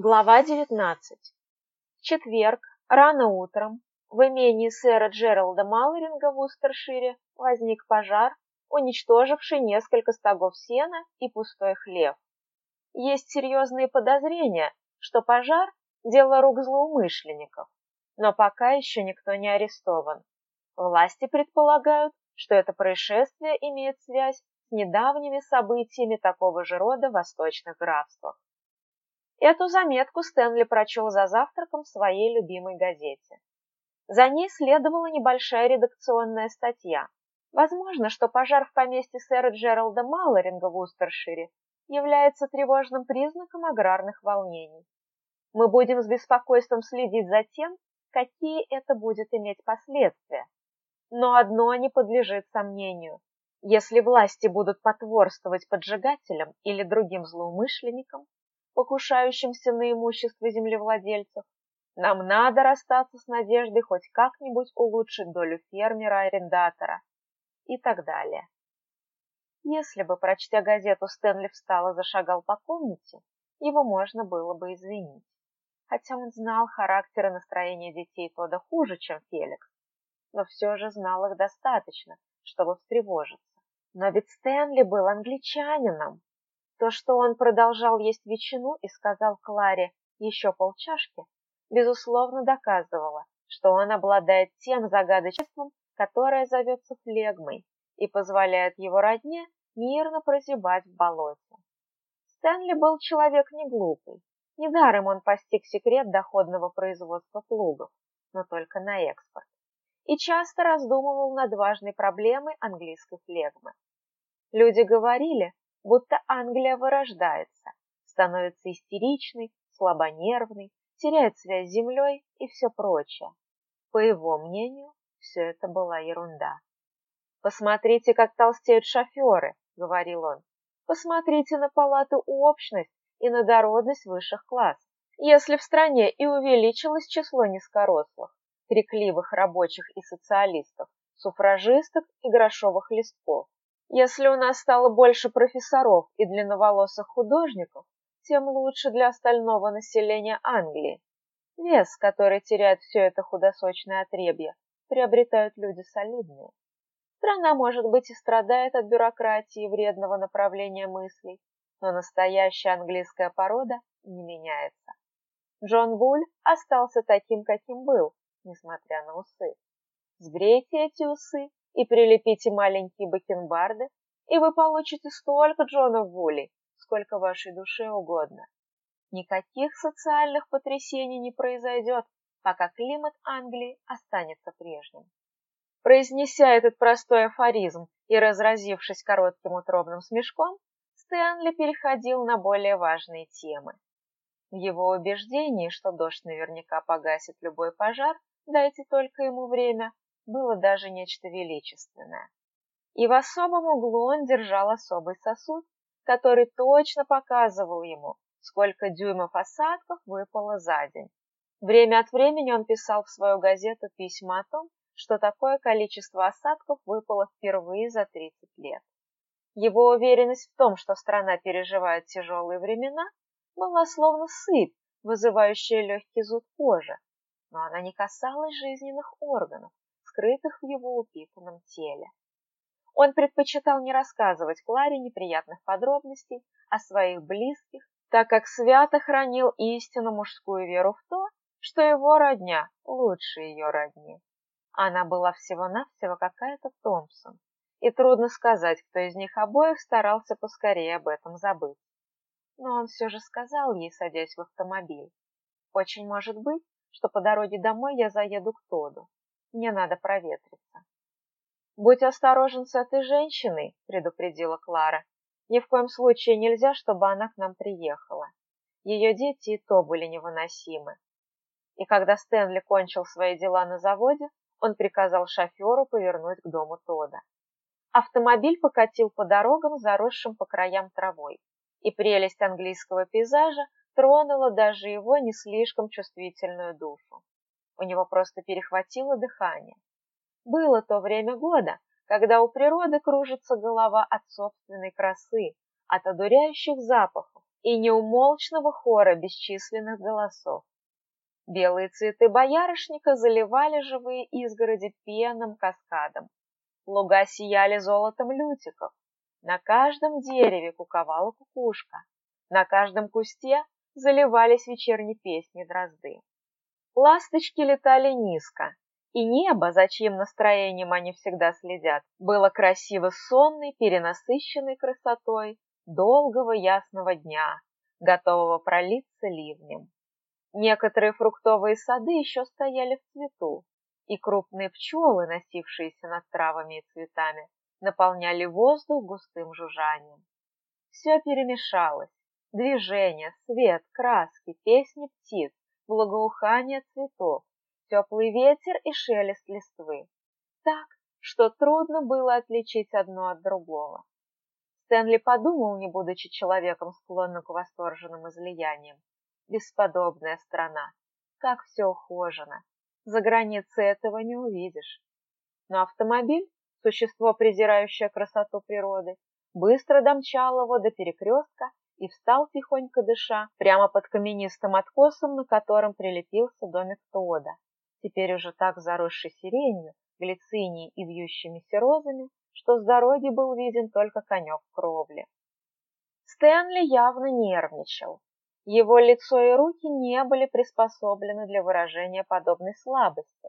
Глава 19. В четверг, рано утром, в имении сэра Джералда Маллеринга в Устершире возник пожар, уничтоживший несколько стогов сена и пустой хлев. Есть серьезные подозрения, что пожар – дело рук злоумышленников, но пока еще никто не арестован. Власти предполагают, что это происшествие имеет связь с недавними событиями такого же рода в восточных графствах. Эту заметку Стэнли прочел за завтраком в своей любимой газете. За ней следовала небольшая редакционная статья. Возможно, что пожар в поместье сэра Джералда Маллоринга в Устершире является тревожным признаком аграрных волнений. Мы будем с беспокойством следить за тем, какие это будет иметь последствия. Но одно не подлежит сомнению. Если власти будут потворствовать поджигателям или другим злоумышленникам, покушающимся на имущество землевладельцев. Нам надо расстаться с надеждой хоть как-нибудь улучшить долю фермера-арендатора и так далее. Если бы, прочтя газету, Стэнли встал и зашагал по комнате, его можно было бы извинить. Хотя он знал характер и настроение детей Тода хуже, чем Феликс, но все же знал их достаточно, чтобы встревожиться. Но ведь Стэнли был англичанином, то, что он продолжал есть ветчину и сказал Кларе еще полчашки, безусловно доказывало, что он обладает тем загадочеством, которое зовется флегмой и позволяет его родне мирно прозябать в болоте. Стэнли был человек не глупый. Недаром он постиг секрет доходного производства плугов, но только на экспорт, и часто раздумывал над важной проблемой английской флегмы. Люди говорили, будто Англия вырождается, становится истеричной, слабонервной, теряет связь с землей и все прочее. По его мнению, все это была ерунда. «Посмотрите, как толстеют шоферы», — говорил он. «Посмотрите на палату общность и на дородность высших классов. Если в стране и увеличилось число низкорослых, крикливых рабочих и социалистов, суфражисток и грошовых листков, если у нас стало больше профессоров и длинноволосых художников, тем лучше для остального населения Англии. Вес, который теряет все это худосочное отребье, приобретают люди солидные. Страна, может быть, и страдает от бюрократии и вредного направления мыслей, но настоящая английская порода не меняется. Джон Буль остался таким, каким был, несмотря на усы. Сбрейте эти усы, и прилепите маленькие бакенбарды, и вы получите столько Джонов Вулей, сколько вашей душе угодно. Никаких социальных потрясений не произойдет, пока климат Англии останется прежним. Произнеся этот простой афоризм и разразившись коротким утробным смешком, Стэнли переходил на более важные темы. В его убеждении, что дождь наверняка погасит любой пожар, дайте только ему время, было даже нечто величественное. И в особом углу он держал особый сосуд, который точно показывал ему, сколько дюймов осадков выпало за день. Время от времени он писал в свою газету письма о том, что такое количество осадков выпало впервые за 30 лет. Его уверенность в том, что страна переживает тяжелые времена, была словно сыпь, вызывающая легкий зуд кожи, но она не касалась жизненных органов, скрытых в его упитанном теле. Он предпочитал не рассказывать Кларе неприятных подробностей о своих близких, так как свято хранил истинно мужскую веру в то, что его родня лучше ее родни. Она была всего-навсего какая-то Томпсон, и трудно сказать, кто из них обоих старался поскорее об этом забыть. Но он все же сказал ей, садясь в автомобиль. «Очень может быть, что по дороге домой я заеду к Тоду. Мне надо проветриться. «Будь осторожен с этой женщиной», — предупредила Клара. «Ни в коем случае нельзя, чтобы она к нам приехала. Ее дети и то были невыносимы». И когда Стэнли кончил свои дела на заводе, он приказал шоферу повернуть к дому Тода. Автомобиль покатил по дорогам, заросшим по краям травой, и прелесть английского пейзажа тронула даже его не слишком чувствительную душу у него просто перехватило дыхание. Было то время года, когда у природы кружится голова от собственной красы, от одуряющих запахов, и неумолчного хора бесчисленных голосов. Белые цветы боярышника заливали живые изгороди пенным каскадом. Луга сияли золотом лютиков. На каждом дереве куковала кукушка. На каждом кусте заливались вечерние песни дрозды. Ласточки летали низко, и небо, за чьим настроением они всегда следят, было красиво сонной, перенасыщенной красотой долгого ясного дня, готового пролиться ливнем. Некоторые фруктовые сады еще стояли в цвету, и крупные пчелы, носившиеся над травами и цветами, наполняли воздух густым жужжанием. Все перемешалось. Движение, свет, краски, песни птиц, благоухание цветов, теплый ветер и шелест листвы. Так, что трудно было отличить одно от другого. Стэнли подумал, не будучи человеком, склонным к восторженным излияниям. Бесподобная страна, как все ухожено. За границей этого не увидишь. Но автомобиль, существо, презирающее красоту природы, быстро домчал его до перекрестка и встал, тихонько дыша, прямо под каменистым откосом, на котором прилепился домик Тода, теперь уже так заросший сиренью, глицинией и вьющимися розами, что с дороги был виден только конек в кровле. Стэнли явно нервничал. Его лицо и руки не были приспособлены для выражения подобной слабости,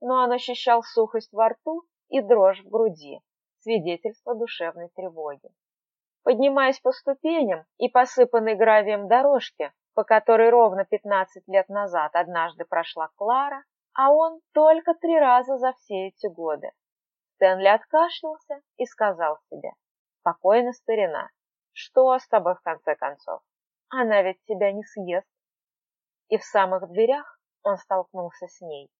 но он ощущал сухость во рту и дрожь в груди, свидетельство душевной тревоги. Поднимаясь по ступеням и посыпанной гравием дорожке, по которой ровно 15 лет назад однажды прошла Клара, а он только три раза за все эти годы. Стэнли откашлялся и сказал себе, «Спокойно, старина, что с тобой в конце концов? Она ведь тебя не съест». И в самых дверях он столкнулся с ней.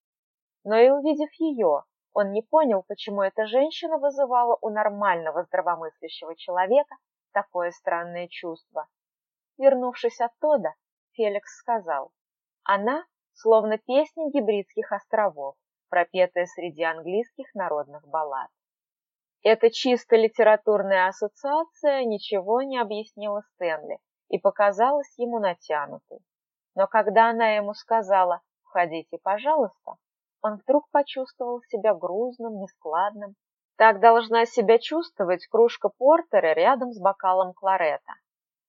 Но и увидев ее, он не понял, почему эта женщина вызывала у нормального здравомыслящего человека такое странное чувство. Вернувшись оттуда, Феликс сказал, она словно песня гибридских островов, пропетая среди английских народных баллад. Эта чисто литературная ассоциация ничего не объяснила Стэнли и показалась ему натянутой. Но когда она ему сказала «Входите, пожалуйста», он вдруг почувствовал себя грузным, нескладным. Так должна себя чувствовать кружка портера рядом с бокалом кларета.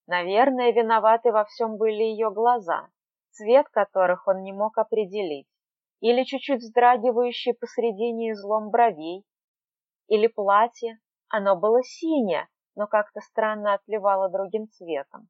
Наверное, виноваты во всем были ее глаза, цвет которых он не мог определить, или чуть-чуть вздрагивающий посредине излом бровей, или платье, оно было синее, но как-то странно отливало другим цветом.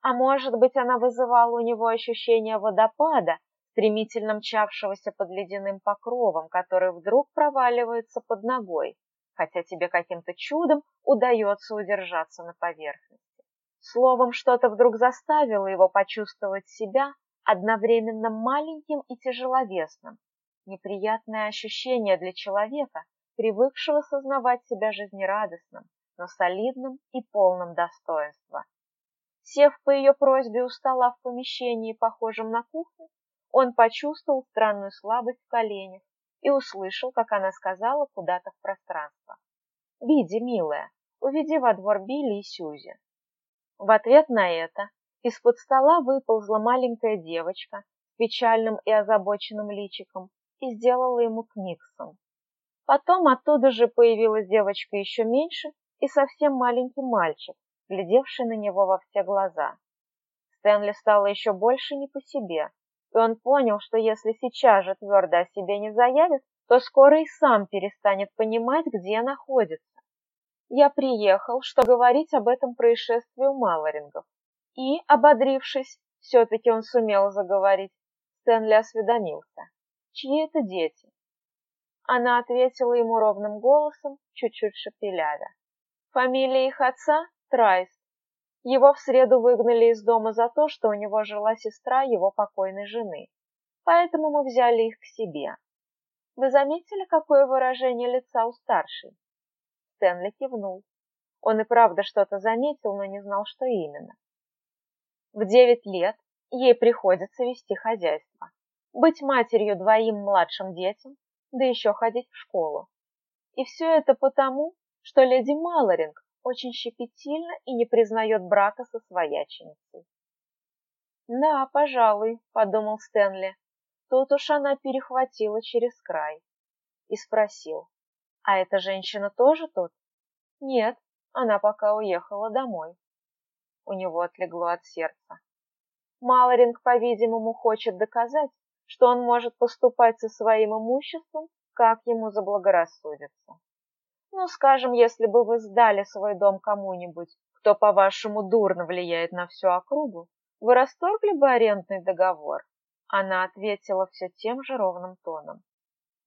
А может быть, она вызывала у него ощущение водопада, стремительно мчавшегося под ледяным покровом, который вдруг проваливается под ногой, хотя тебе каким-то чудом удается удержаться на поверхности. Словом, что-то вдруг заставило его почувствовать себя одновременно маленьким и тяжеловесным, неприятное ощущение для человека, привыкшего сознавать себя жизнерадостным, но солидным и полным достоинства. Сев по ее просьбе у стола в помещении, похожем на кухню, он почувствовал странную слабость в коленях и услышал, как она сказала куда-то в пространство. «Види, милая, уведи во двор Билли и Сьюзи». В ответ на это из-под стола выползла маленькая девочка с печальным и озабоченным личиком и сделала ему книксон. Потом оттуда же появилась девочка еще меньше и совсем маленький мальчик, глядевший на него во все глаза. Стэнли стало еще больше не по себе, и он понял, что если сейчас же твердо о себе не заявит, то скоро и сам перестанет понимать, где находится. Я приехал, что говорить об этом происшествии у Малорингов. И, ободрившись, все-таки он сумел заговорить, Стэнли осведомился. Чьи это дети? Она ответила ему ровным голосом, чуть-чуть шепелявя. Фамилия их отца – Трайс. Его в среду выгнали из дома за то, что у него жила сестра его покойной жены. Поэтому мы взяли их к себе. Вы заметили, какое выражение лица у старшей? Стэнли кивнул. Он и правда что-то заметил, но не знал, что именно. В девять лет ей приходится вести хозяйство, быть матерью двоим младшим детям, да еще ходить в школу. И все это потому, что леди Малоринг очень щепетильна и не признает брака со свояченицей. «Да, пожалуй», — подумал Стэнли. Тут уж она перехватила через край и спросил, «А эта женщина тоже тут?» «Нет, она пока уехала домой». У него отлегло от сердца. Малоринг, по-видимому, хочет доказать, что он может поступать со своим имуществом, как ему заблагорассудится. Ну, скажем, если бы вы сдали свой дом кому-нибудь, кто, по-вашему, дурно влияет на всю округу, вы расторгли бы арендный договор? Она ответила все тем же ровным тоном.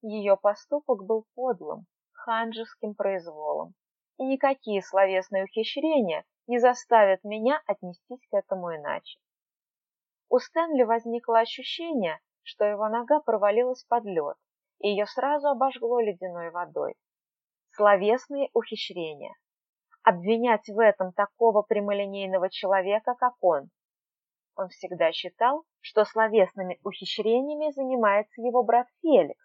Ее поступок был подлым, ханжеским произволом, и никакие словесные ухищрения не заставят меня отнестись к этому иначе. У Стэнли возникло ощущение, что его нога провалилась под лед, и ее сразу обожгло ледяной водой. Словесные ухищрения. Обвинять в этом такого прямолинейного человека, как он, он всегда считал, что словесными ухищрениями занимается его брат Феликс.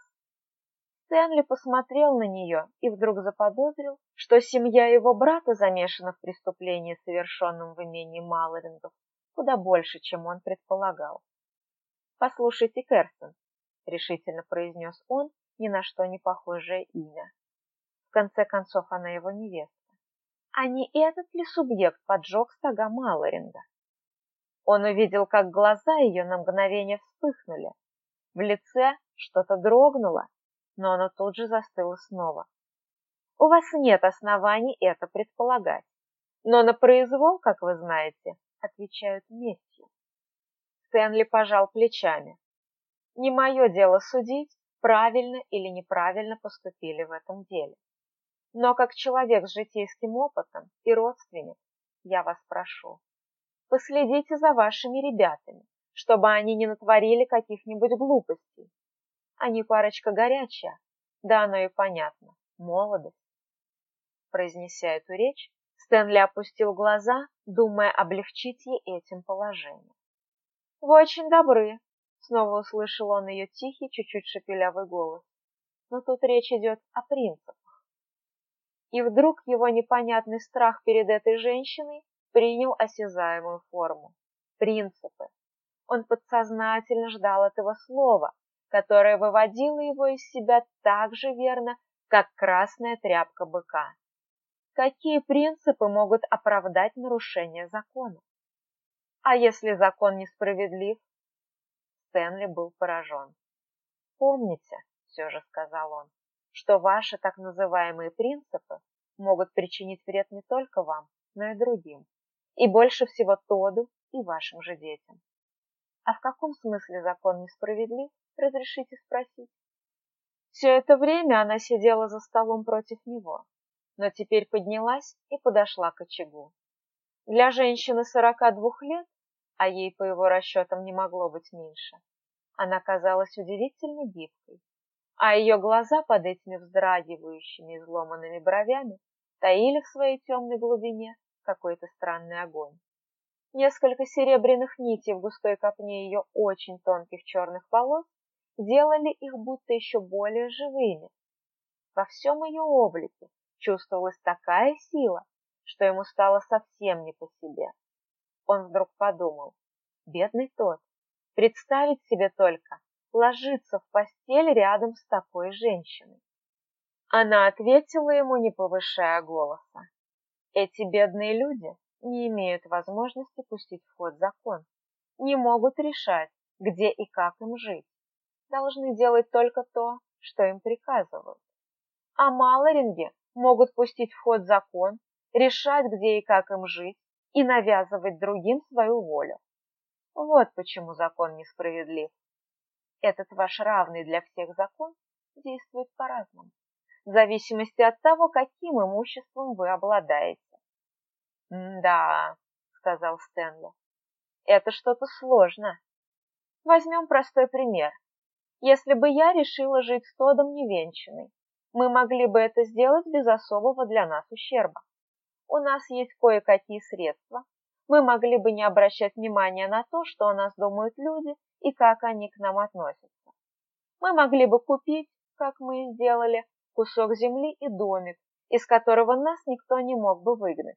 Стэнли посмотрел на нее и вдруг заподозрил, что семья его брата замешана в преступлении, совершенном в имении Малорингов, куда больше, чем он предполагал. «Послушайте, Керстен», — решительно произнес он, ни на что не похожее имя. Конце концов, она его невеста. А не этот ли субъект поджег стога Малоринга? Он увидел, как глаза ее на мгновение вспыхнули. В лице что-то дрогнуло, но оно тут же застыло снова. У вас нет оснований это предполагать. Но на произвол, как вы знаете, отвечают местью. Стэнли пожал плечами. Не мое дело судить, правильно или неправильно поступили в этом деле. Но как человек с житейским опытом и родственник, я вас прошу, Последите за вашими ребятами, чтобы они не натворили каких-нибудь глупостей. Они парочка горячая, да оно и понятно, молодость. Произнеся эту речь, Стэнли опустил глаза, думая облегчить ей этим положение. «Вы очень добры», — снова услышал он ее тихий, чуть-чуть шепелявый голос. «Но тут речь идет о принципах». И вдруг его непонятный страх перед этой женщиной принял осязаемую форму. Принципы. Он подсознательно ждал этого слова, которое выводило его из себя так же верно, как красная тряпка быка. Какие принципы могут оправдать нарушение закона? А если закон несправедлив? Стэнли был поражен. Помните, все же сказал он, что ваши так называемые принципы могут причинить вред не только вам, но и другим и больше всего Тоду и вашим же детям. А в каком смысле закон несправедлив, разрешите спросить? Все это время она сидела за столом против него, но теперь поднялась и подошла к очагу. Для женщины сорока двух лет, а ей по его расчетам не могло быть меньше, она казалась удивительно гибкой, а ее глаза под этими вздрагивающими изломанными бровями таили в своей темной глубине какой-то странный огонь. Несколько серебряных нитей в густой копне ее очень тонких черных волос делали их будто еще более живыми. Во всем ее облике чувствовалась такая сила, что ему стало совсем не по себе. Он вдруг подумал, бедный тот, представить себе только, ложиться в постель рядом с такой женщиной. Она ответила ему, не повышая голоса. Эти бедные люди не имеют возможности пустить в ход закон, не могут решать, где и как им жить, должны делать только то, что им приказывают. А малоринги могут пустить в ход закон, решать, где и как им жить, и навязывать другим свою волю. Вот почему закон несправедлив. Этот ваш равный для всех закон действует по-разному, в зависимости от того, каким имуществом вы обладаете. «Да», — сказал Стэнли, — «это что-то сложно. Возьмем простой пример. Если бы я решила жить с Тодом невенчанной, мы могли бы это сделать без особого для нас ущерба. У нас есть кое-какие средства. Мы могли бы не обращать внимания на то, что о нас думают люди и как они к нам относятся. Мы могли бы купить, как мы и сделали, кусок земли и домик из которого нас никто не мог бы выгнать.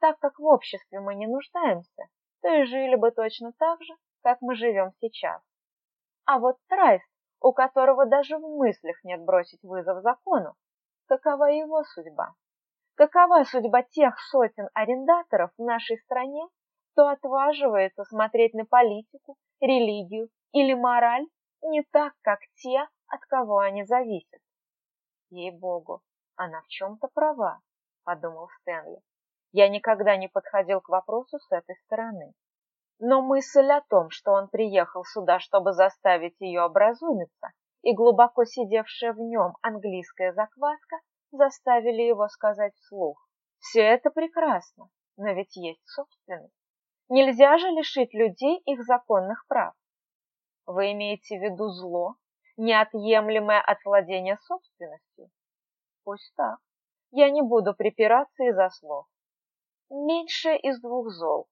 Так как в обществе мы не нуждаемся, то и жили бы точно так же, как мы живем сейчас. А вот Трайс, у которого даже в мыслях нет бросить вызов закону, какова его судьба? Какова судьба тех сотен арендаторов в нашей стране, кто отваживается смотреть на политику, религию или мораль не так, как те, от кого они зависят? Ей-богу, она в чем-то права, подумал Стэнли. Я никогда не подходил к вопросу с этой стороны. Но мысль о том, что он приехал сюда, чтобы заставить ее образумиться, и глубоко сидевшая в нем английская закваска, заставили его сказать вслух. Все это прекрасно, но ведь есть собственность. Нельзя же лишить людей их законных прав. Вы имеете в виду зло, неотъемлемое от владения собственностью? Пусть так. Я не буду припираться из-за слов. Меньше из двух зол.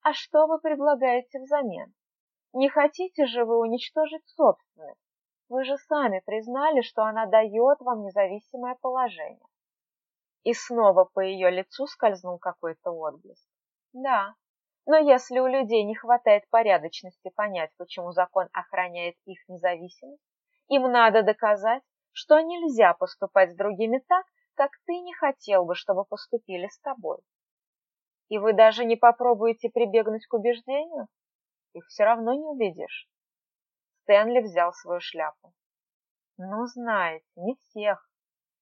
А что вы предлагаете взамен? Не хотите же вы уничтожить собственность? Вы же сами признали, что она дает вам независимое положение. И снова по ее лицу скользнул какой-то отблеск. Да, но если у людей не хватает порядочности понять, почему закон охраняет их независимость, им надо доказать, что нельзя поступать с другими так, как ты не хотел бы, чтобы поступили с тобой. И вы даже не попробуете прибегнуть к убеждению? Их все равно не убедишь. Стэнли взял свою шляпу. Ну, знаете, не всех.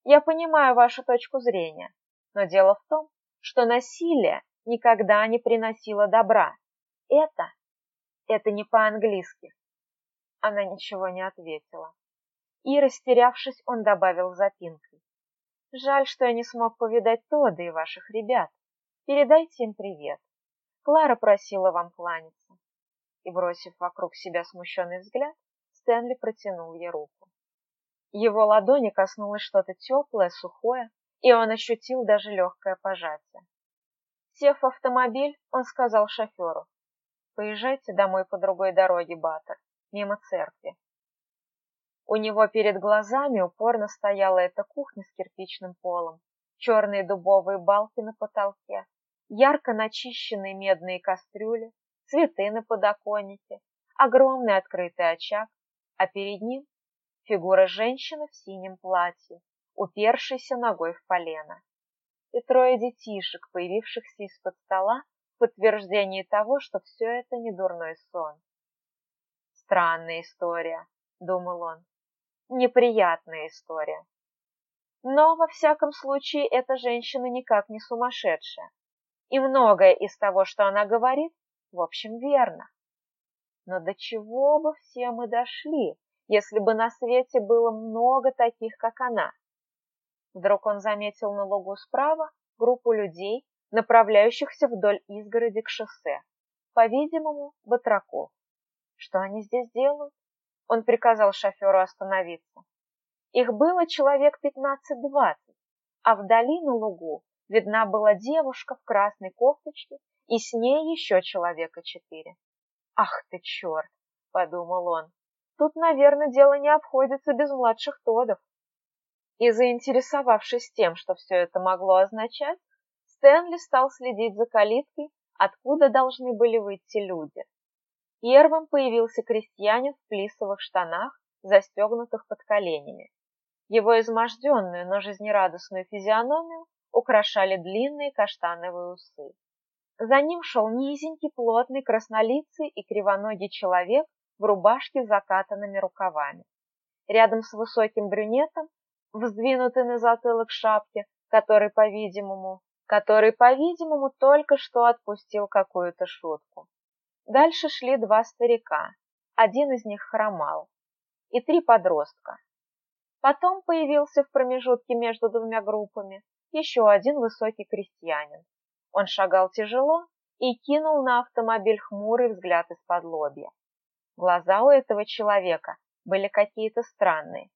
Я понимаю вашу точку зрения, но дело в том, что насилие никогда не приносило добра. Это, это не по-английски. Она ничего не ответила. И, растерявшись, он добавил запинкой. Жаль, что я не смог повидать Тода и ваших ребят. Передайте им привет. Клара просила вам кланяться. И, бросив вокруг себя смущенный взгляд, Стэнли протянул ей руку. Его ладони коснулось что-то теплое, сухое, и он ощутил даже легкое пожатие. Сев в автомобиль, он сказал шоферу, «Поезжайте домой по другой дороге, Баттер, мимо церкви». У него перед глазами упорно стояла эта кухня с кирпичным полом, черные дубовые балки на потолке, ярко начищенные медные кастрюли, цветы на подоконнике, огромный открытый очаг, а перед ним фигура женщины в синем платье, упершейся ногой в полено. И трое детишек, появившихся из-под стола, в подтверждение того, что все это не дурной сон. Странная история, думал он. Неприятная история. Но, во всяком случае, эта женщина никак не сумасшедшая и многое из того, что она говорит, в общем, верно. Но до чего бы все мы дошли, если бы на свете было много таких, как она? Вдруг он заметил на лугу справа группу людей, направляющихся вдоль изгороди к шоссе, по-видимому, батраков. Что они здесь делают? Он приказал шоферу остановиться. Их было человек пятнадцать-двадцать, а вдали на лугу видна была девушка в красной кофточке, и с ней еще человека четыре. «Ах ты черт!» — подумал он. «Тут, наверное, дело не обходится без младших Тодов». И заинтересовавшись тем, что все это могло означать, Стэнли стал следить за калиткой, откуда должны были выйти люди. Первым появился крестьянин в плисовых штанах, застегнутых под коленями. Его изможденную, но жизнерадостную физиономию украшали длинные каштановые усы. За ним шел низенький, плотный, краснолицый и кривоногий человек в рубашке с закатанными рукавами. Рядом с высоким брюнетом, вздвинутый на затылок шапки, который, по-видимому, который, по-видимому, только что отпустил какую-то шутку. Дальше шли два старика, один из них хромал, и три подростка. Потом появился в промежутке между двумя группами еще один высокий крестьянин. Он шагал тяжело и кинул на автомобиль хмурый взгляд из-под лобья. Глаза у этого человека были какие-то странные.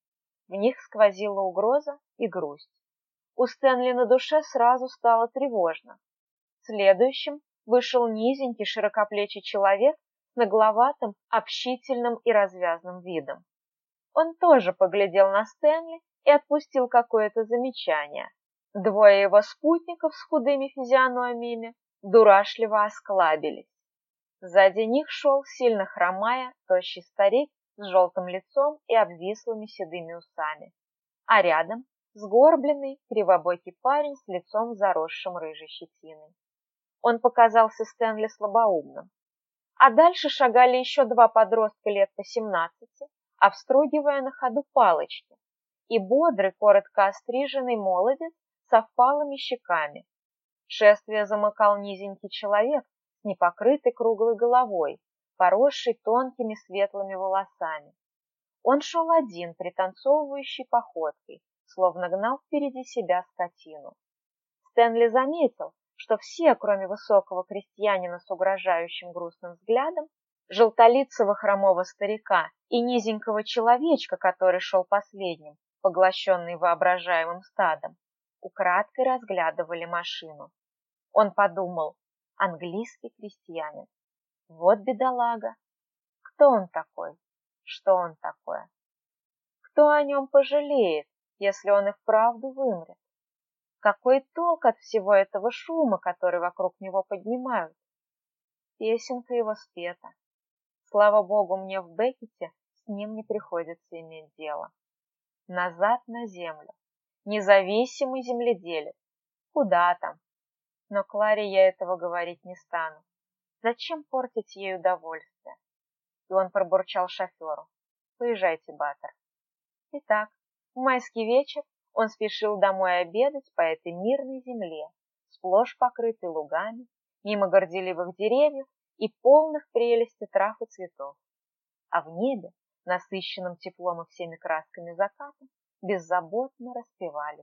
В них сквозила угроза и грусть. У Стэнли на душе сразу стало тревожно. Следующим вышел низенький широкоплечий человек с нагловатым, общительным и развязным видом. Он тоже поглядел на Стэнли и отпустил какое-то замечание. Двое его спутников с худыми физиономиями дурашливо осклабились. Сзади них шел, сильно хромая, тощий старик с желтым лицом и обвислыми седыми усами, а рядом сгорбленный, кривобокий парень с лицом заросшим рыжей щетиной. Он показался Стэнли слабоумным. А дальше шагали еще два подростка лет по семнадцати, обстругивая на ходу палочки, и бодрый, коротко остриженный молодец со впалыми щеками. Шествие замыкал низенький человек с непокрытой круглой головой, поросшей тонкими светлыми волосами. Он шел один, пританцовывающей походкой, словно гнал впереди себя скотину. Стэнли заметил, что все, кроме высокого крестьянина с угрожающим грустным взглядом, желтолицего хромого старика и низенького человечка, который шел последним, поглощенный воображаемым стадом, украдкой разглядывали машину. Он подумал, английский крестьянин. Вот бедолага. Кто он такой? Что он такое? Кто о нем пожалеет, если он и вправду вымрет? Какой толк от всего этого шума, который вокруг него поднимают? Песенка его спета. Слава богу, мне в Беккете с ним не приходится иметь дело. Назад на землю. Независимый земледелец. Куда там? Но Кларе я этого говорить не стану. Зачем портить ей удовольствие? И он пробурчал шоферу. Поезжайте, Баттер. Итак, в майский вечер он спешил домой обедать по этой мирной земле, сплошь покрытой лугами, мимо горделивых деревьев и полных прелести трав и цветов. А в небе, насыщенном теплом и всеми красками заката, беззаботно распевали